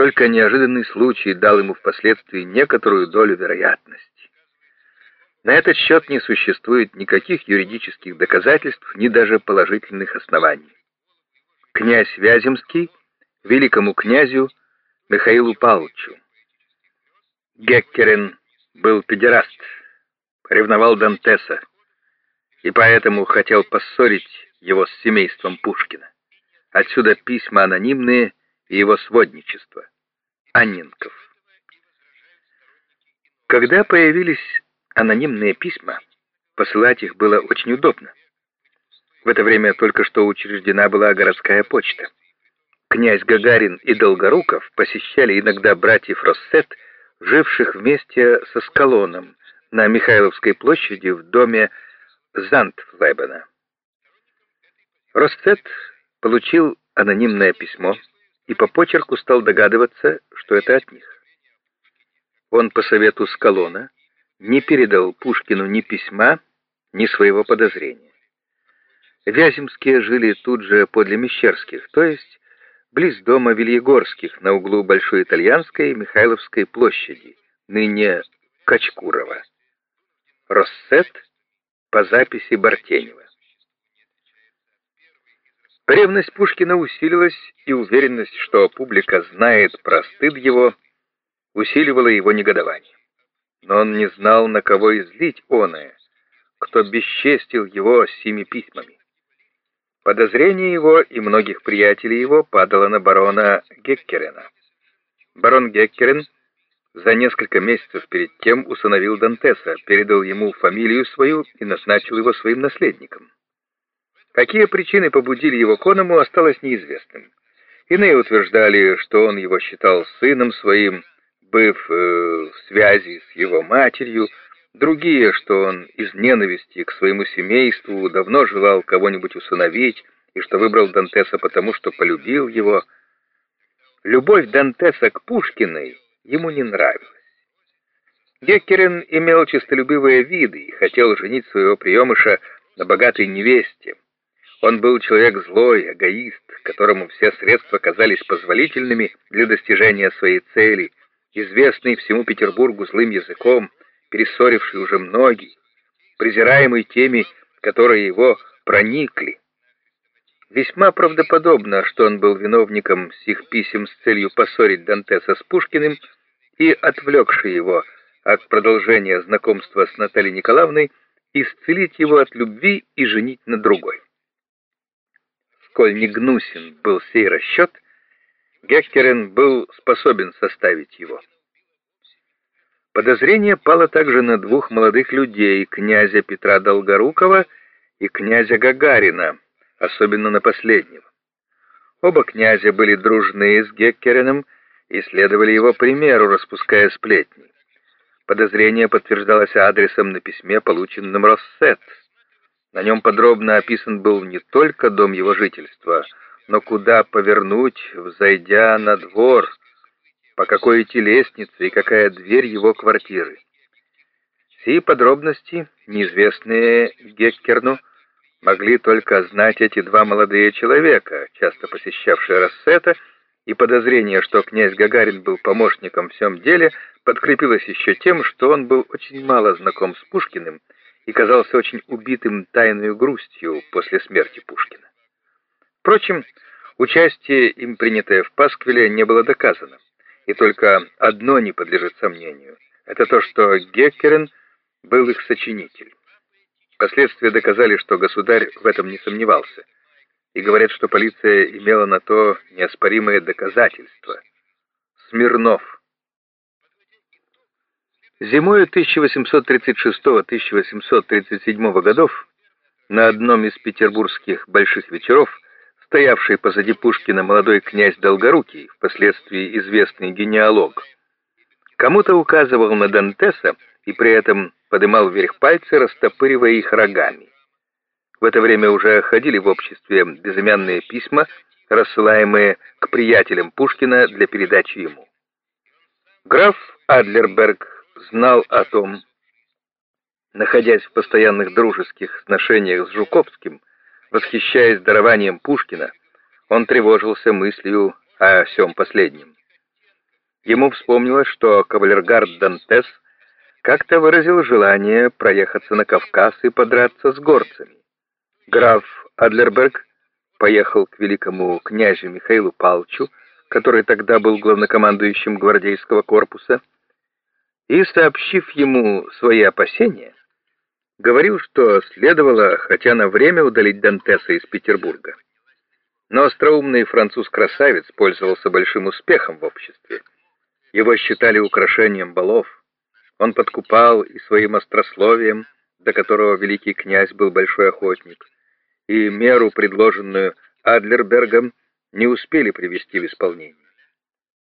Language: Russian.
Только неожиданный случай дал ему впоследствии некоторую долю вероятности. На этот счет не существует никаких юридических доказательств, ни даже положительных оснований. Князь Вяземский великому князю Михаилу Павловичу. Геккерин был педераст, ревновал Дантеса и поэтому хотел поссорить его с семейством Пушкина. Отсюда письма анонимные и его сводничество. Анненков. Когда появились анонимные письма, посылать их было очень удобно. В это время только что учреждена была городская почта. Князь Гагарин и Долгоруков посещали иногда братьев Россет, живших вместе со Скалоном на Михайловской площади в доме Зандфлебена. Россет получил анонимное письмо и по почерку стал догадываться, что это от них. Он по совету Скалона не передал Пушкину ни письма, ни своего подозрения. Вяземские жили тут же подле Мещерских, то есть близ дома Вильегорских на углу Большой Итальянской и Михайловской площади, ныне Качкурова. Россет по записи Бартенева. Ревность Пушкина усилилась, и уверенность, что публика знает про стыд его, усиливала его негодование но он не знал, на кого излить оное, кто бесчестил его сими письмами. Подозрение его и многих приятелей его падало на барона Геккерена. Барон Геккерен за несколько месяцев перед тем усыновил Дантеса, передал ему фамилию свою и назначил его своим наследником. Какие причины побудили его к оному, осталось неизвестным. Иные утверждали, что он его считал сыном своим, быв э, в связи с его матерью, другие, что он из ненависти к своему семейству давно желал кого-нибудь усыновить, и что выбрал Дантеса потому, что полюбил его. Любовь Дантеса к Пушкиной ему не нравилась. Геккерин имел честолюбивые виды и хотел женить своего приемыша на богатой невесте. Он был человек злой, эгоист, которому все средства казались позволительными для достижения своей цели, известный всему Петербургу злым языком, перессоривший уже многие, презираемый теми, которые его проникли. Весьма правдоподобно, что он был виновником сих писем с целью поссорить Дантеса с Пушкиным и, отвлекший его от продолжения знакомства с Натальей Николаевной, исцелить его от любви и женить на другой. Сколь не гнусен был сей расчет, Геккерен был способен составить его. Подозрение пало также на двух молодых людей, князя Петра Долгорукова и князя Гагарина, особенно на последнего. Оба князя были дружны с Геккереном и следовали его примеру, распуская сплетни. Подозрение подтверждалось адресом на письме, полученном Россет. На нем подробно описан был не только дом его жительства, но куда повернуть, взойдя на двор, по какой идти лестнице и какая дверь его квартиры. Сии подробности, неизвестные Геккерну, могли только знать эти два молодые человека, часто посещавшие Рассета, и подозрение, что князь Гагарин был помощником в всем деле, подкрепилось еще тем, что он был очень мало знаком с Пушкиным и казался очень убитым тайной грустью после смерти Пушкина. Впрочем, участие им принятое в Пасквиле не было доказано, и только одно не подлежит сомнению. Это то, что Геккерен был их сочинитель. Последствия доказали, что государь в этом не сомневался, и говорят, что полиция имела на то неоспоримое доказательство. Смирнов. Зимой 1836-1837 годов на одном из петербургских больших вечеров стоявший позади Пушкина молодой князь Долгорукий, впоследствии известный генеалог, кому-то указывал на Дантеса и при этом подымал вверх пальцы, растопыривая их рогами. В это время уже ходили в обществе безымянные письма, рассылаемые к приятелям Пушкина для передачи ему. Граф Адлерберг знал о том, находясь в постоянных дружеских сношениях с Жуковским, Восхищаясь дарованием Пушкина, он тревожился мыслью о всем последнем. Ему вспомнилось, что кавалергард Дантес как-то выразил желание проехаться на Кавказ и подраться с горцами. Граф Адлерберг поехал к великому князю Михаилу Палчу, который тогда был главнокомандующим гвардейского корпуса, и, сообщив ему свои опасения, говорил, что следовало хотя на время удалить Дантеса из Петербурга. Но остроумный француз-красавец пользовался большим успехом в обществе. Его считали украшением балов. Он подкупал и своим острословием, до которого великий князь был большой охотник, и меру, предложенную Адлербергом, не успели привести в исполнение.